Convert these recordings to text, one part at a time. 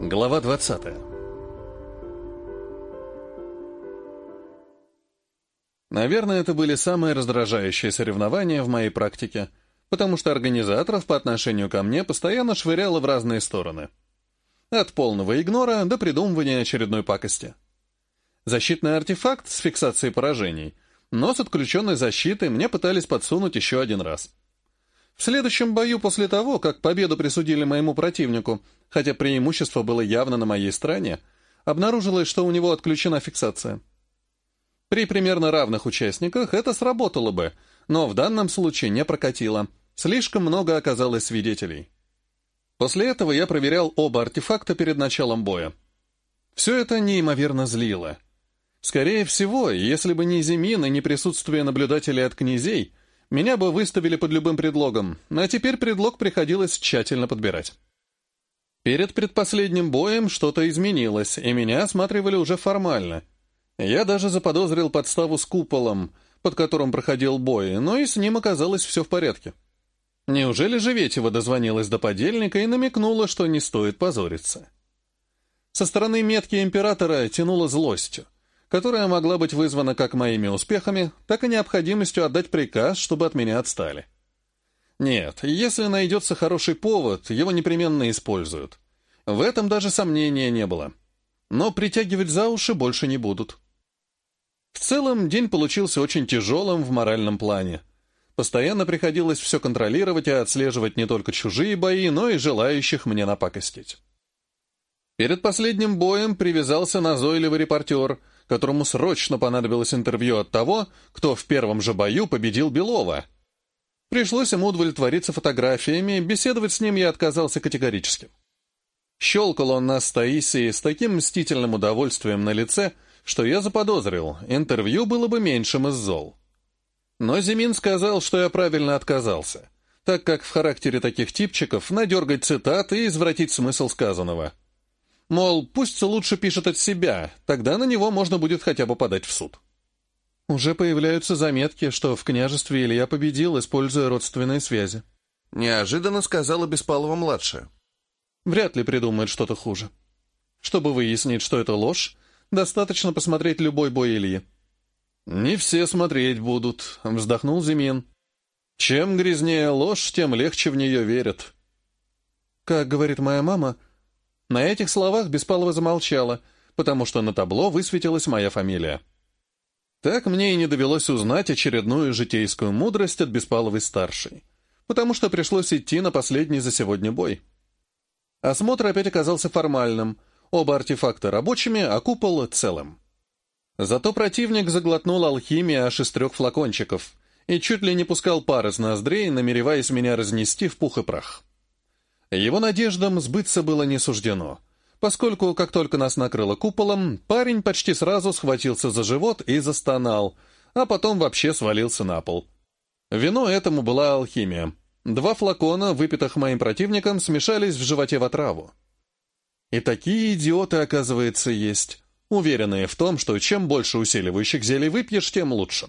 Глава 20 Наверное, это были самые раздражающие соревнования в моей практике, потому что организаторов по отношению ко мне постоянно швыряло в разные стороны. От полного игнора до придумывания очередной пакости. Защитный артефакт с фиксацией поражений, но с отключенной защитой мне пытались подсунуть еще один раз. В следующем бою после того, как победу присудили моему противнику, хотя преимущество было явно на моей стороне, обнаружилось, что у него отключена фиксация. При примерно равных участниках это сработало бы, но в данном случае не прокатило. Слишком много оказалось свидетелей. После этого я проверял оба артефакта перед началом боя. Все это неимоверно злило. Скорее всего, если бы не Зимин и не присутствие наблюдателей от князей, меня бы выставили под любым предлогом, а теперь предлог приходилось тщательно подбирать. Перед предпоследним боем что-то изменилось, и меня осматривали уже формально. Я даже заподозрил подставу с куполом, под которым проходил бой, но и с ним оказалось все в порядке. Неужели же Ветева дозвонилась до подельника и намекнула, что не стоит позориться? Со стороны метки императора тянуло злостью, которая могла быть вызвана как моими успехами, так и необходимостью отдать приказ, чтобы от меня отстали. Нет, если найдется хороший повод, его непременно используют. В этом даже сомнения не было. Но притягивать за уши больше не будут. В целом, день получился очень тяжелым в моральном плане. Постоянно приходилось все контролировать и отслеживать не только чужие бои, но и желающих мне напакостить. Перед последним боем привязался назойливый репортер, которому срочно понадобилось интервью от того, кто в первом же бою победил Белова. Пришлось ему удовлетвориться фотографиями, беседовать с ним я отказался категорически. Щелкал он нас с Таисией с таким мстительным удовольствием на лице, что я заподозрил, интервью было бы меньшим из зол. Но Зимин сказал, что я правильно отказался, так как в характере таких типчиков надергать цитаты и извратить смысл сказанного. Мол, пусть лучше пишет от себя, тогда на него можно будет хотя бы подать в суд. Уже появляются заметки, что в княжестве Илья победил, используя родственные связи. Неожиданно сказала Беспалова-младшая. Вряд ли придумает что-то хуже. Чтобы выяснить, что это ложь, достаточно посмотреть любой бой Ильи. «Не все смотреть будут», — вздохнул Зимин. «Чем грязнее ложь, тем легче в нее верят». Как говорит моя мама, на этих словах Беспалова замолчала, потому что на табло высветилась моя фамилия. Так мне и не довелось узнать очередную житейскую мудрость от Беспаловой-старшей, потому что пришлось идти на последний за сегодня бой. Осмотр опять оказался формальным, оба артефакта рабочими, а купол целым. Зато противник заглотнул алхимии аж из трех флакончиков и чуть ли не пускал пар из ноздрей, намереваясь меня разнести в пух и прах. Его надеждам сбыться было не суждено, поскольку, как только нас накрыло куполом, парень почти сразу схватился за живот и застонал, а потом вообще свалился на пол. Вино этому была алхимия. Два флакона, выпитых моим противником, смешались в животе в отраву. И такие идиоты, оказывается, есть уверенные в том, что чем больше усиливающих зелий выпьешь, тем лучше.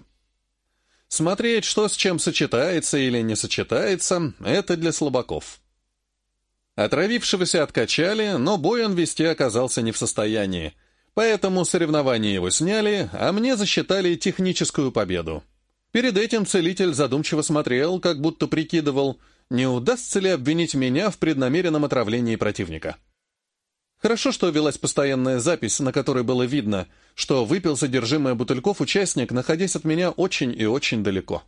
Смотреть, что с чем сочетается или не сочетается, это для слабаков. Отравившегося откачали, но бой он вести оказался не в состоянии, поэтому соревнования его сняли, а мне засчитали техническую победу. Перед этим целитель задумчиво смотрел, как будто прикидывал, не удастся ли обвинить меня в преднамеренном отравлении противника. Хорошо, что велась постоянная запись, на которой было видно, что выпил содержимое бутыльков участник, находясь от меня очень и очень далеко.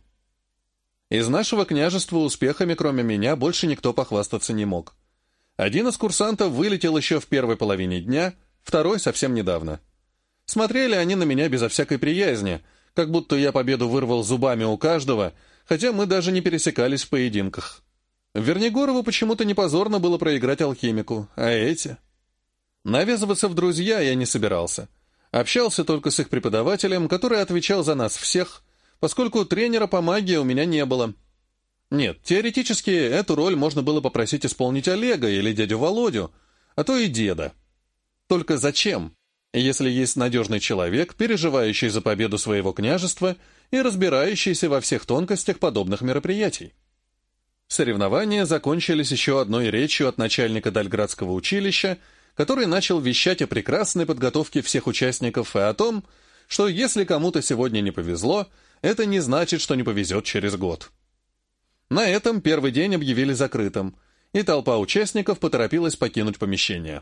Из нашего княжества успехами, кроме меня, больше никто похвастаться не мог. Один из курсантов вылетел еще в первой половине дня, второй совсем недавно. Смотрели они на меня безо всякой приязни, как будто я победу вырвал зубами у каждого, хотя мы даже не пересекались в поединках. Вернигорову почему-то не позорно было проиграть алхимику, а эти... Навязываться в друзья я не собирался. Общался только с их преподавателем, который отвечал за нас всех, поскольку тренера по магии у меня не было. Нет, теоретически эту роль можно было попросить исполнить Олега или дядю Володю, а то и деда. Только зачем, если есть надежный человек, переживающий за победу своего княжества и разбирающийся во всех тонкостях подобных мероприятий? Соревнования закончились еще одной речью от начальника Дальградского училища, который начал вещать о прекрасной подготовке всех участников и о том, что если кому-то сегодня не повезло, это не значит, что не повезет через год. На этом первый день объявили закрытым, и толпа участников поторопилась покинуть помещение.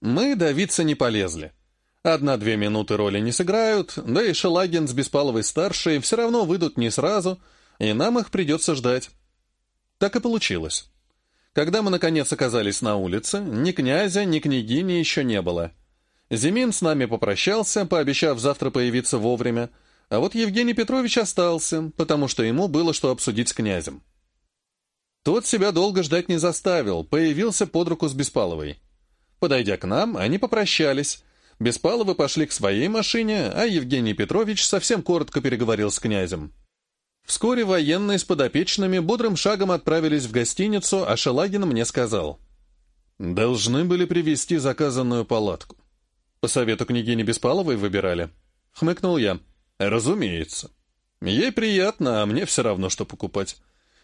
Мы давиться не полезли. Одна-две минуты роли не сыграют, да и Шелагин с Беспаловой-старшей все равно выйдут не сразу, и нам их придется ждать. Так и получилось. Когда мы, наконец, оказались на улице, ни князя, ни княгини еще не было. Зимин с нами попрощался, пообещав завтра появиться вовремя, а вот Евгений Петрович остался, потому что ему было что обсудить с князем. Тот себя долго ждать не заставил, появился под руку с Беспаловой. Подойдя к нам, они попрощались. Беспаловы пошли к своей машине, а Евгений Петрович совсем коротко переговорил с князем. Вскоре военные с подопечными бодрым шагом отправились в гостиницу, а Шелагин мне сказал. «Должны были привезти заказанную палатку. По совету княгини Беспаловой выбирали?» Хмыкнул я. «Разумеется. Ей приятно, а мне все равно, что покупать.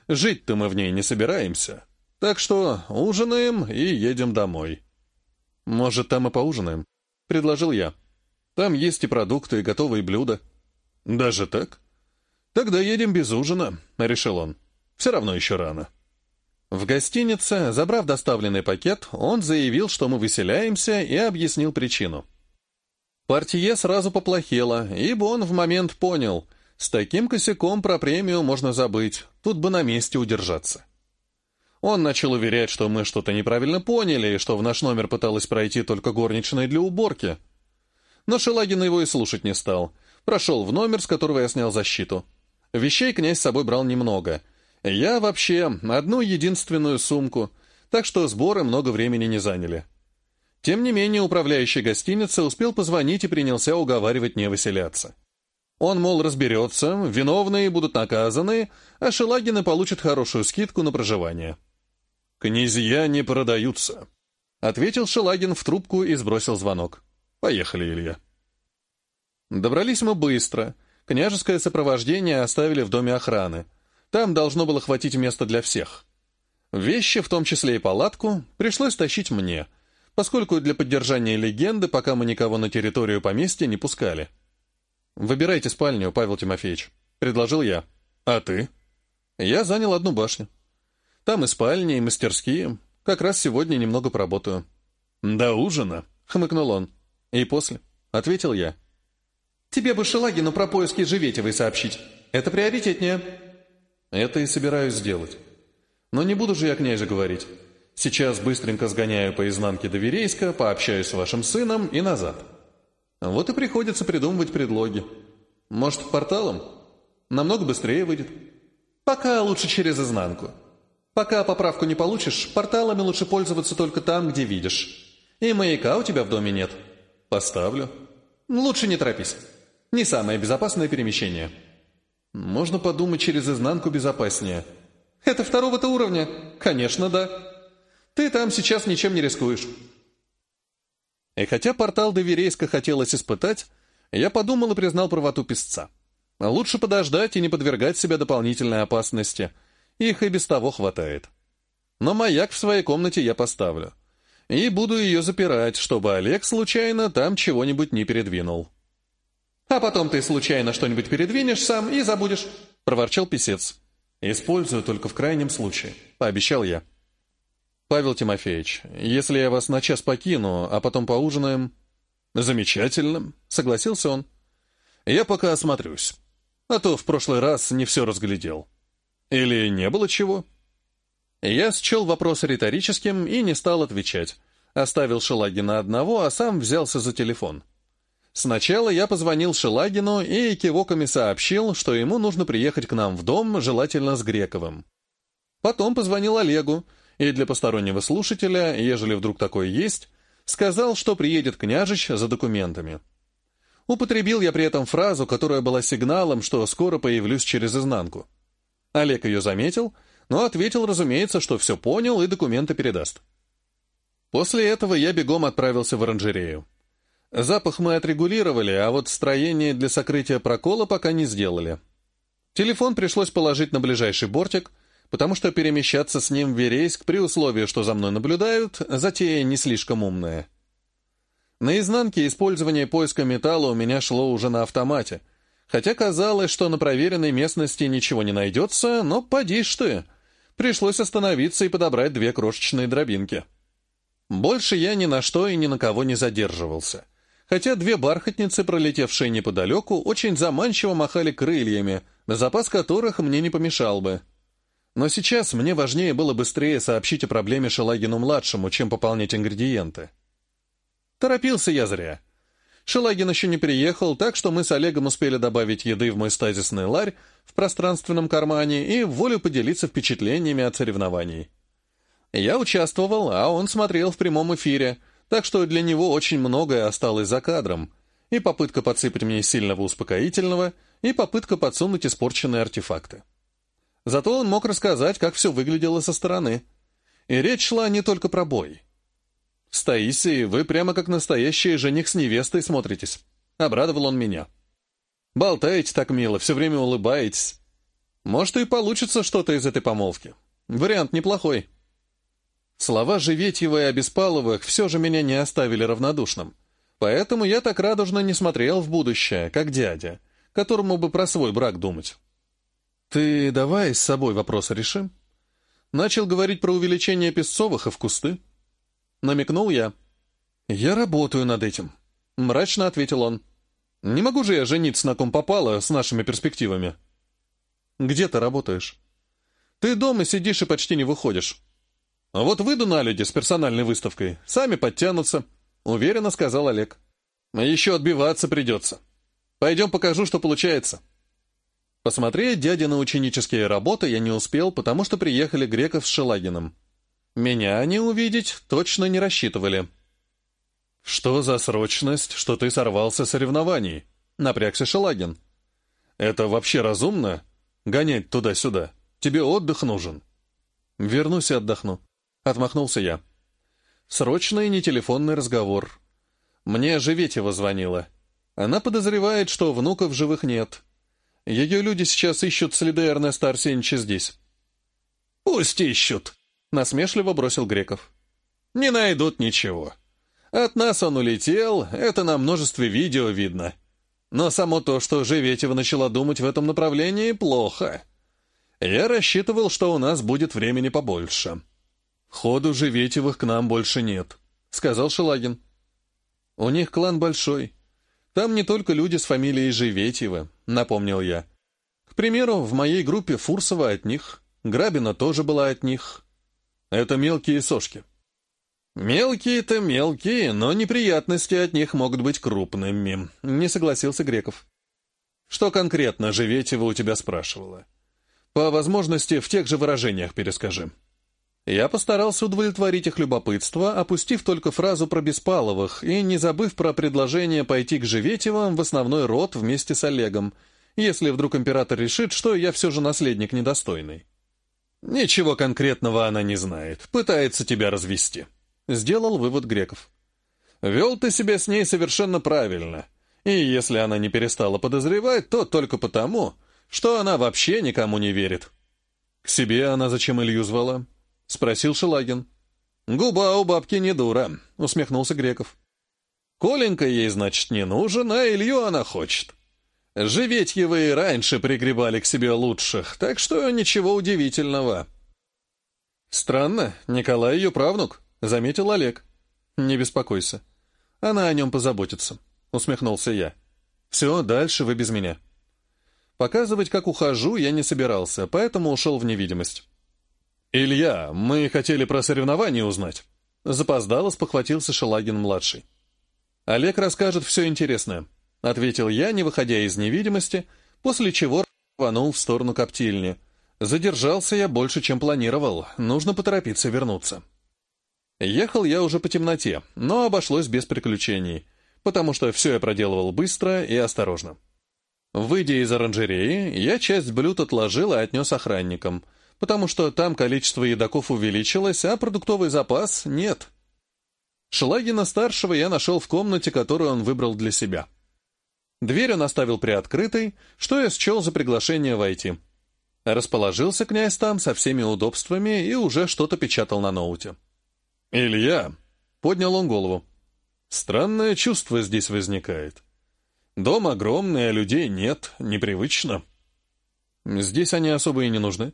Жить-то мы в ней не собираемся. Так что ужинаем и едем домой». «Может, там и поужинаем?» — предложил я. «Там есть и продукты, и готовые блюда». «Даже так?» «Тогда едем без ужина», — решил он. «Все равно еще рано». В гостинице, забрав доставленный пакет, он заявил, что мы выселяемся, и объяснил причину. Партие сразу поплохело, ибо он в момент понял, с таким косяком про премию можно забыть, тут бы на месте удержаться. Он начал уверять, что мы что-то неправильно поняли, и что в наш номер пыталась пройти только горничная для уборки. Но Шелагин его и слушать не стал. Прошел в номер, с которого я снял защиту. Вещей князь с собой брал немного. Я вообще одну единственную сумку, так что сборы много времени не заняли. Тем не менее, управляющий гостиницы успел позвонить и принялся уговаривать не выселяться. Он, мол, разберется, виновные будут наказаны, а Шелагины получат хорошую скидку на проживание. «Князья не продаются», — ответил Шелагин в трубку и сбросил звонок. «Поехали, Илья». Добрались мы быстро — Княжеское сопровождение оставили в доме охраны. Там должно было хватить места для всех. Вещи, в том числе и палатку, пришлось тащить мне, поскольку для поддержания легенды, пока мы никого на территорию поместья не пускали. «Выбирайте спальню, Павел Тимофеевич», — предложил я. «А ты?» Я занял одну башню. Там и спальни, и мастерские. Как раз сегодня немного поработаю. «До ужина», — хмыкнул он. «И после», — ответил я. Тебе бы Шелагину про поиски Живетевой сообщить. Это приоритетнее». «Это и собираюсь сделать. Но не буду же я князю говорить. Сейчас быстренько сгоняю по изнанке до Верейска, пообщаюсь с вашим сыном и назад. Вот и приходится придумывать предлоги. Может, порталом? Намного быстрее выйдет. Пока лучше через изнанку. Пока поправку не получишь, порталами лучше пользоваться только там, где видишь. И маяка у тебя в доме нет. Поставлю. Лучше не торопись. Не самое безопасное перемещение. Можно подумать, через изнанку безопаснее. Это второго-то уровня? Конечно, да. Ты там сейчас ничем не рискуешь. И хотя портал до Верейска хотелось испытать, я подумал и признал правоту песца. Лучше подождать и не подвергать себя дополнительной опасности. Их и без того хватает. Но маяк в своей комнате я поставлю. И буду ее запирать, чтобы Олег случайно там чего-нибудь не передвинул. А потом ты случайно что-нибудь передвинешь сам и забудешь», — проворчал писец. «Использую только в крайнем случае», — пообещал я. «Павел Тимофеевич, если я вас на час покину, а потом поужинаем...» «Замечательно», — согласился он. «Я пока осмотрюсь. А то в прошлый раз не все разглядел. Или не было чего?» Я счел вопрос риторическим и не стал отвечать. Оставил Шелагина одного, а сам взялся за телефон. Сначала я позвонил Шелагину и кивоками сообщил, что ему нужно приехать к нам в дом, желательно с Грековым. Потом позвонил Олегу, и для постороннего слушателя, ежели вдруг такое есть, сказал, что приедет княжич за документами. Употребил я при этом фразу, которая была сигналом, что скоро появлюсь через изнанку. Олег ее заметил, но ответил, разумеется, что все понял и документы передаст. После этого я бегом отправился в оранжерею. Запах мы отрегулировали, а вот строение для сокрытия прокола пока не сделали. Телефон пришлось положить на ближайший бортик, потому что перемещаться с ним в Верейск при условии, что за мной наблюдают, затея не слишком умная. На изнанке использование поиска металла у меня шло уже на автомате, хотя казалось, что на проверенной местности ничего не найдется, но поди ж ты. Пришлось остановиться и подобрать две крошечные дробинки. Больше я ни на что и ни на кого не задерживался. Хотя две бархатницы, пролетевшие неподалеку, очень заманчиво махали крыльями, запас которых мне не помешал бы. Но сейчас мне важнее было быстрее сообщить о проблеме Шелагину-младшему, чем пополнять ингредиенты. Торопился я зря. Шелагин еще не приехал, так что мы с Олегом успели добавить еды в мой стазисный ларь в пространственном кармане и в волю поделиться впечатлениями от соревнований. Я участвовал, а он смотрел в прямом эфире, так что для него очень многое осталось за кадром. И попытка подсыпать мне сильного успокоительного, и попытка подсунуть испорченные артефакты. Зато он мог рассказать, как все выглядело со стороны. И речь шла не только про бой. «С Таисией вы прямо как настоящий жених с невестой смотритесь», — обрадовал он меня. «Болтаете так мило, все время улыбаетесь. Может, и получится что-то из этой помолвки. Вариант неплохой». Слова Живетьева и Обеспаловых все же меня не оставили равнодушным. Поэтому я так радужно не смотрел в будущее, как дядя, которому бы про свой брак думать. «Ты давай с собой вопросы решим?» Начал говорить про увеличение Песцовых и в кусты. Намекнул я. «Я работаю над этим», — мрачно ответил он. «Не могу же я жениться на ком попало с нашими перспективами». «Где ты работаешь?» «Ты дома сидишь и почти не выходишь. А вот выйду на люди с персональной выставкой, сами подтянутся», — уверенно сказал Олег. «Еще отбиваться придется. Пойдем покажу, что получается». Посмотреть дяди на ученические работы я не успел, потому что приехали Греков с Шелагиным. Меня они увидеть точно не рассчитывали. «Что за срочность, что ты сорвался с соревнований?» — напрягся Шелагин. «Это вообще разумно? Гонять туда-сюда? Тебе отдых нужен». «Вернусь и отдохну», — отмахнулся я. Срочный не телефонный разговор. Мне Живетева звонила. Она подозревает, что внуков живых нет. Ее люди сейчас ищут следы Эрнеста Арсеньевича здесь». «Пусть ищут», — насмешливо бросил Греков. «Не найдут ничего. От нас он улетел, это на множестве видео видно. Но само то, что Живетева начала думать в этом направлении, плохо. Я рассчитывал, что у нас будет времени побольше». «Ходу Живетевых к нам больше нет», — сказал Шелагин. «У них клан большой. Там не только люди с фамилией Живетьева, напомнил я. К примеру, в моей группе Фурсова от них, Грабина тоже была от них. Это мелкие сошки. Мелкие-то мелкие, но неприятности от них могут быть крупными, не согласился Греков. Что конкретно Живетьева у тебя спрашивала? По возможности в тех же выражениях перескажи. Я постарался удовлетворить их любопытство, опустив только фразу про Беспаловых и не забыв про предложение пойти к Живетевым в основной род вместе с Олегом, если вдруг император решит, что я все же наследник недостойный. «Ничего конкретного она не знает, пытается тебя развести», — сделал вывод Греков. «Вел ты себя с ней совершенно правильно, и если она не перестала подозревать, то только потому, что она вообще никому не верит». «К себе она зачем Илью звала?» — спросил Шелагин. «Губа у бабки не дура», — усмехнулся Греков. «Коленька ей, значит, не нужен, а Илью она хочет. Живетьевы и раньше пригребали к себе лучших, так что ничего удивительного». «Странно, Николай ее правнук», — заметил Олег. «Не беспокойся. Она о нем позаботится», — усмехнулся я. «Все, дальше вы без меня». Показывать, как ухожу, я не собирался, поэтому ушел в невидимость. «Илья, мы хотели про соревнования узнать». Запоздало спохватился Шелагин-младший. «Олег расскажет все интересное», — ответил я, не выходя из невидимости, после чего рванул в сторону коптильни. Задержался я больше, чем планировал, нужно поторопиться вернуться. Ехал я уже по темноте, но обошлось без приключений, потому что все я проделывал быстро и осторожно. Выйдя из оранжереи, я часть блюд отложил и отнес охранникам — потому что там количество едоков увеличилось, а продуктовый запас нет. Шелагина-старшего я нашел в комнате, которую он выбрал для себя. Дверь он оставил приоткрытой, что я счел за приглашение войти. Расположился князь там со всеми удобствами и уже что-то печатал на ноуте. «Илья!» — поднял он голову. «Странное чувство здесь возникает. Дом огромный, а людей нет, непривычно. Здесь они особо и не нужны.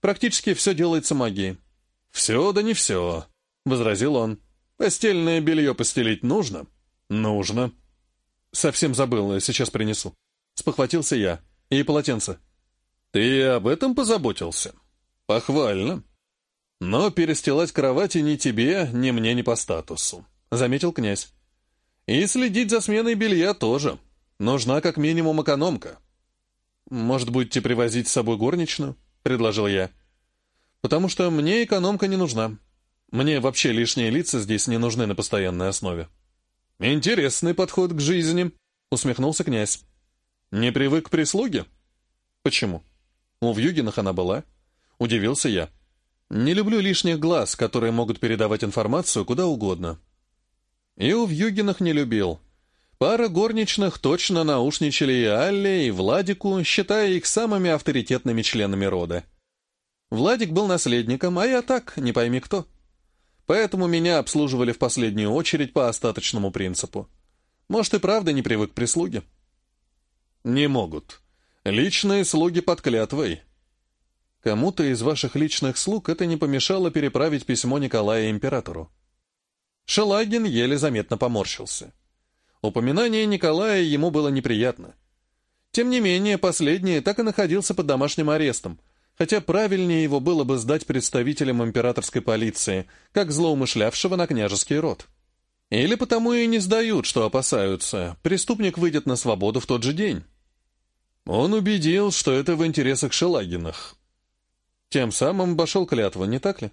Практически все делается магией». «Все да не все», — возразил он. «Постельное белье постелить нужно?» «Нужно». «Совсем забыл, сейчас принесу». Спохватился я. «И полотенце». «Ты об этом позаботился?» «Похвально. Но перестилать кровати ни тебе, ни мне не по статусу», — заметил князь. «И следить за сменой белья тоже. Нужна как минимум экономка». «Может, будете привозить с собой горничную?» — предложил я. «Потому что мне экономка не нужна. Мне вообще лишние лица здесь не нужны на постоянной основе». «Интересный подход к жизни», — усмехнулся князь. «Не привык к прислуге?» «Почему?» У Вьюгинах она была. Удивился я. Не люблю лишних глаз, которые могут передавать информацию куда угодно. И у Вьюгинах не любил. Пара горничных точно наушничали и Алле, и Владику, считая их самыми авторитетными членами рода. Владик был наследником, а я так, не пойми кто. Поэтому меня обслуживали в последнюю очередь по остаточному принципу. Может, и правда не привык к прислуге? Не могут. Личные слуги под клятвой. Кому-то из ваших личных слуг это не помешало переправить письмо Николая императору. Шелагин еле заметно поморщился. Упоминание Николая ему было неприятно. Тем не менее, последний так и находился под домашним арестом, хотя правильнее его было бы сдать представителям императорской полиции, как злоумышлявшего на княжеский род. Или потому и не сдают, что опасаются, преступник выйдет на свободу в тот же день. Он убедил, что это в интересах Шелагинах. Тем самым обошел клятву, не так ли?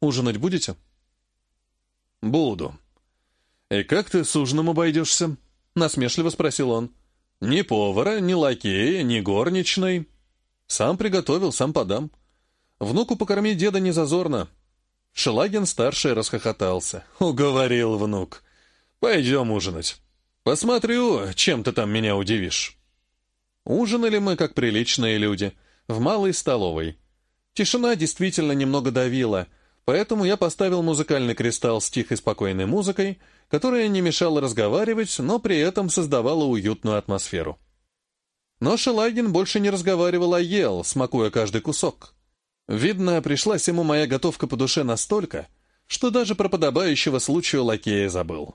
Ужинать будете? Буду. И как ты с ужином обойдешься? Насмешливо спросил он. Ни повара, ни лакея, ни горничной. Сам приготовил, сам подам. Внуку покормить деда не зазорно. Шелагин-старший расхохотался. Уговорил внук. Пойдем ужинать. Посмотрю, чем ты там меня удивишь. Ужинали мы, как приличные люди, в малой столовой. Тишина действительно немного давила, поэтому я поставил музыкальный кристалл с тихой спокойной музыкой, которая не мешала разговаривать, но при этом создавала уютную атмосферу. Но Шелагин больше не разговаривал, а ел, смакуя каждый кусок. Видно, пришлась ему моя готовка по душе настолько, что даже про подобающего случаю лакея забыл.